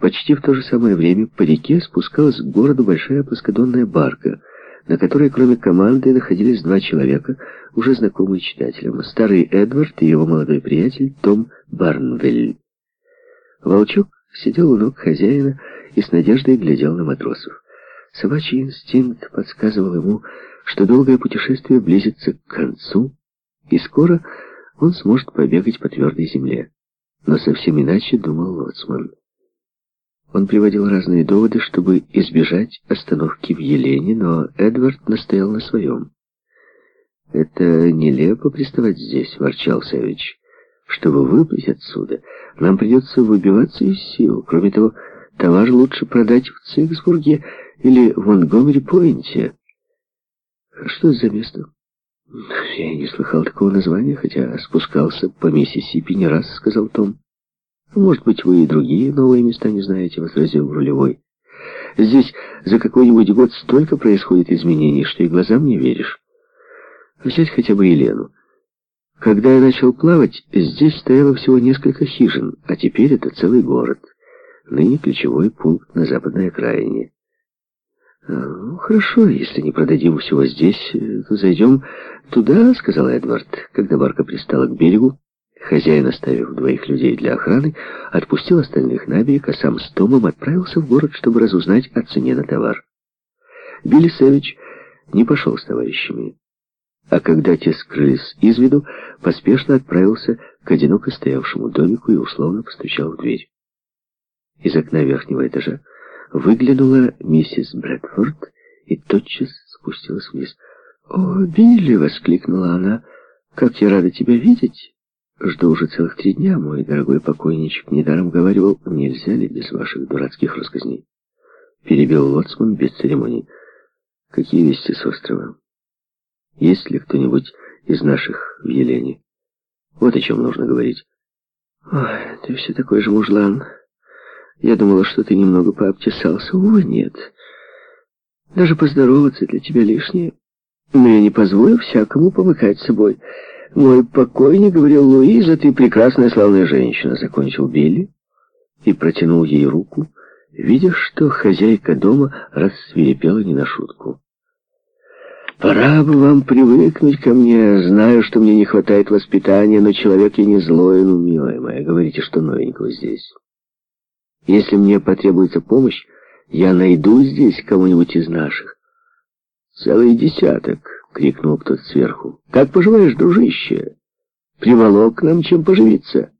Почти в то же самое время по реке спускалась к городу большая плоскодонная барка, на которой кроме команды находились два человека, уже знакомые читателям, старый Эдвард и его молодой приятель Том Барнвель. Волчок сидел у ног хозяина и с надеждой глядел на матросов. Собачий инстинкт подсказывал ему, что долгое путешествие близится к концу, и скоро он сможет побегать по твердой земле. Но совсем иначе думал Лоцман. Он приводил разные доводы, чтобы избежать остановки в Елене, но Эдвард настоял на своем. «Это нелепо приставать здесь», — ворчал Савич. «Чтобы выплыть отсюда, нам придется выбиваться из сил. Кроме того, товар лучше продать в Циксбурге или в Монгомери-Пойнте». «Что это за место?» «Я не слыхал такого названия, хотя спускался по Миссисипи не раз», — сказал Том. «Может быть, вы и другие новые места не знаете», — возразил рулевой. «Здесь за какой-нибудь год столько происходит изменений, что и глазам не веришь. Взять хотя бы Елену. Когда я начал плавать, здесь стояло всего несколько хижин, а теперь это целый город. Ныне ключевой пункт на западной окраине. А, «Ну, хорошо, если не продадим всего здесь, то зайдем туда», — сказал Эдвард, когда барка пристала к берегу. Хозяин, оставив двоих людей для охраны, отпустил остальных на берег, а сам с Томом отправился в город, чтобы разузнать о цене на товар. Билли Севич не пошел с товарищами, а когда те скрылись из виду, поспешно отправился к одиноко стоявшему домику и условно постучал в дверь. Из окна верхнего этажа выглянула миссис Брэдфорд и тотчас спустилась вниз. «О, Билли!» — воскликнула она. «Как я рада тебя видеть!» Жду уже целых три дня, мой дорогой покойничек. Недаром говорил, нельзя ли без ваших дурацких рассказней. Перебил лоцман без церемоний. Какие вести с острова? Есть ли кто-нибудь из наших в Елене? Вот о чем нужно говорить. Ой, ты все такой же мужлан. Я думала, что ты немного пообтесался. Увы, нет. Даже поздороваться для тебя лишнее. Но я не позволю всякому помыкать собой. «Мой покойник, — говорил Луиза, — ты прекрасная славная женщина», — закончил Билли и протянул ей руку, видя, что хозяйка дома рассвирепела не на шутку. «Пора бы вам привыкнуть ко мне. Знаю, что мне не хватает воспитания, но человек я не злой, ну, милая моя, говорите, что новенького здесь. Если мне потребуется помощь, я найду здесь кого-нибудь из наших. Целый десяток». — крикнул кто-то сверху. «Как поживаешь, дружище? Приволок нам чем поживиться?»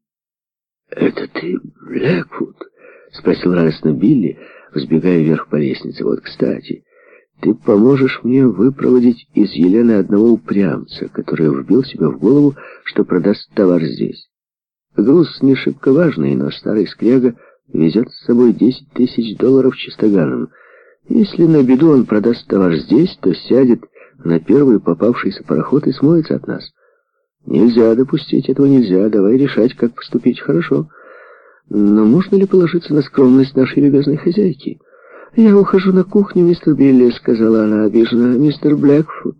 «Это ты, Блэквуд?» — спросил радостно Билли, взбегая вверх по лестнице. «Вот, кстати, ты поможешь мне выпроводить из Елены одного упрямца, который вбил себе в голову, что продаст товар здесь. Груз не шибко важный, но старый скряга везет с собой десять тысяч долларов чистоганом. Если на беду он продаст товар здесь, то сядет на первый попавшийся пароход и смоется от нас. Нельзя допустить, этого нельзя. Давай решать, как поступить хорошо. Но можно ли положиться на скромность нашей любезной хозяйки? «Я ухожу на кухню, мистер Билли», — сказала она обиженно. «Мистер Блэкфуд,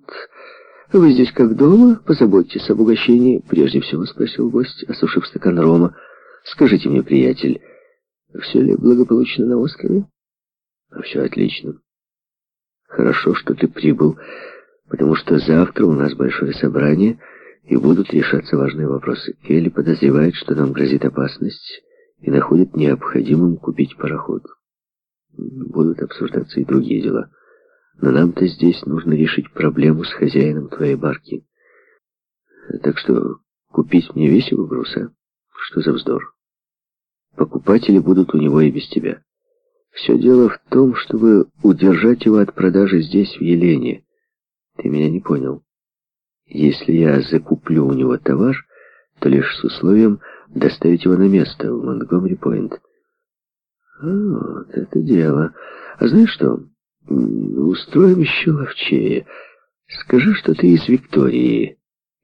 вы здесь как дома? Позаботьтесь об угощении». Прежде всего спросил гость, осушив стакан рома. «Скажите мне, приятель, все ли благополучно на острове?» «Все отлично. Хорошо, что ты прибыл потому что завтра у нас большое собрание, и будут решаться важные вопросы. Келли подозревает, что нам грозит опасность, и находит необходимым купить пароход. Будут обсуждаться и другие дела. Но нам-то здесь нужно решить проблему с хозяином твоей барки. Так что купить мне весь его груз, а? Что за вздор? Покупатели будут у него и без тебя. Все дело в том, чтобы удержать его от продажи здесь, в Елене. Ты меня не понял. Если я закуплю у него товар, то лишь с условием доставить его на место в Монтгомери-Пойнт. Вот это дело. А знаешь что? Устроим еще ловчее. Скажи, что ты из Виктории.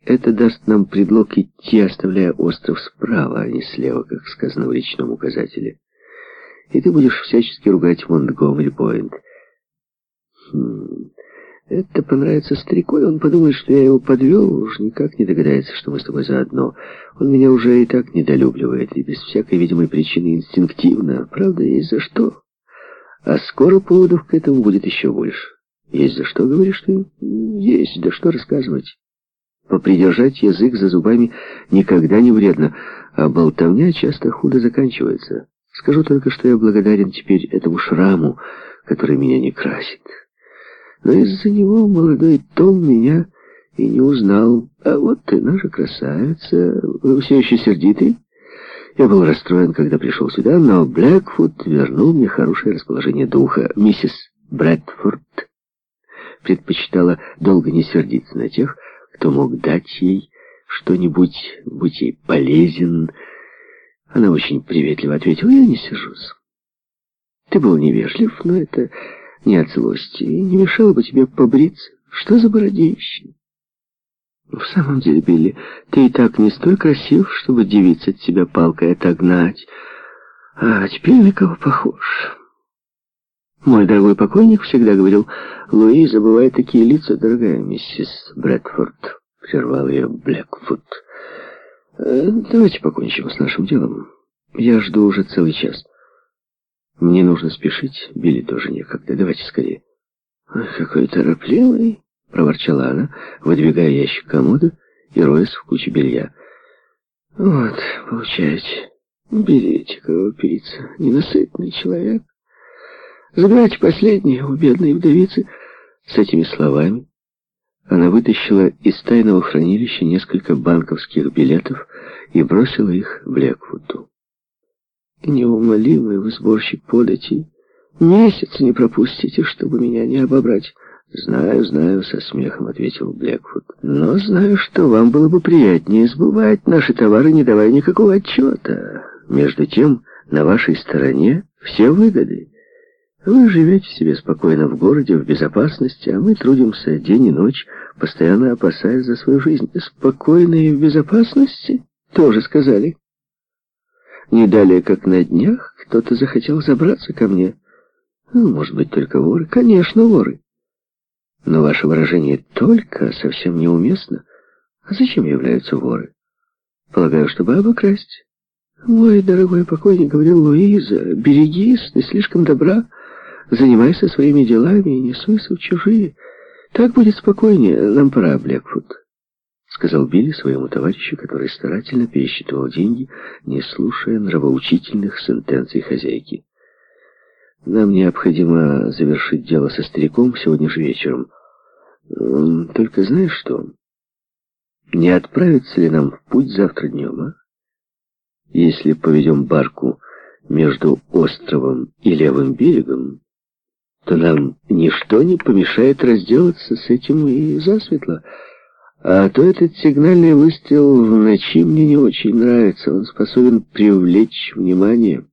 Это даст нам предлог идти, оставляя остров справа, а не слева, как сказано в личном указателе. И ты будешь всячески ругать Монтгомери-Пойнт. Хм... Это понравится старику, и он подумает, что я его подвел, уж никак не догадается, что мы с тобой заодно. Он меня уже и так недолюбливает, и без всякой видимой причины инстинктивно. Правда, есть за что. А скоро поводов к этому будет еще больше. Есть за что, говоришь ты? Есть, да что рассказывать. Попридержать язык за зубами никогда не вредно, а болтовня часто худо заканчивается. Скажу только, что я благодарен теперь этому шраму, который меня не красит. Но из-за него молодой Том меня и не узнал. А вот ты, наша красавица, вы все еще сердитый? Я был расстроен, когда пришел сюда, но Блэкфуд вернул мне хорошее расположение духа. Миссис Брэдфорд предпочитала долго не сердиться на тех, кто мог дать ей что-нибудь, будь ей полезен. Она очень приветливо ответила, я не сержусь. Ты был невежлив, но это не от злости, и не мешало бы тебе побриться. Что за бородище? В самом деле, Билли, ты и так не столь красив, чтобы девиц от тебя палкой отогнать. А теперь на кого похож? Мой дорогой покойник всегда говорил, «Луи, забывай такие лица, дорогая миссис Брэдфорд», — прервал ее Блэкфуд. «Э, «Давайте покончим с нашим делом. Я жду уже целый час». «Мне нужно спешить, Билли тоже некогда. Давайте скорее». «Какой торопливый», — проворчала она, выдвигая ящик комода и роясь в куче белья. «Вот, получаете. Берите, кого пицца. Ненасытный человек». Забирайте последнее у бедной вдовицы. С этими словами она вытащила из тайного хранилища несколько банковских билетов и бросила их Блеквуду. Неумолимый вы сборщик податей. Месяц не пропустите, чтобы меня не обобрать. «Знаю, знаю», — со смехом ответил Блеквуд. «Но знаю, что вам было бы приятнее сбывать наши товары, не давая никакого отчета. Между тем, на вашей стороне все выгоды. Вы живете себе спокойно в городе, в безопасности, а мы трудимся день и ночь, постоянно опасаясь за свою жизнь. Спокойно и в безопасности? Тоже сказали. Не далее, как на днях, кто-то захотел забраться ко мне. Ну, может быть, только воры? Конечно, воры. Но ваше выражение «только» совсем неуместно. А зачем являются воры? Полагаю, чтобы обокрасть. Мой дорогой покойник говорил Луиза, берегись, ты слишком добра. Занимайся своими делами и не суйся в чужие. Так будет спокойнее. Нам пора, Блекфуд», — сказал Билли своему товарищу, который старательно пересчитывал деньги, не слушая нравоучительных сентенций хозяйки. «Нам необходимо завершить дело со стариком сегодня же вечером. Только знаешь что? Не отправиться ли нам в путь завтра днем, а? Если поведем барку между островом и левым берегом, то нам ничто не помешает разделаться с этим и засветло. А то этот сигнальный выстрел в ночи мне не очень нравится. Он способен привлечь внимание.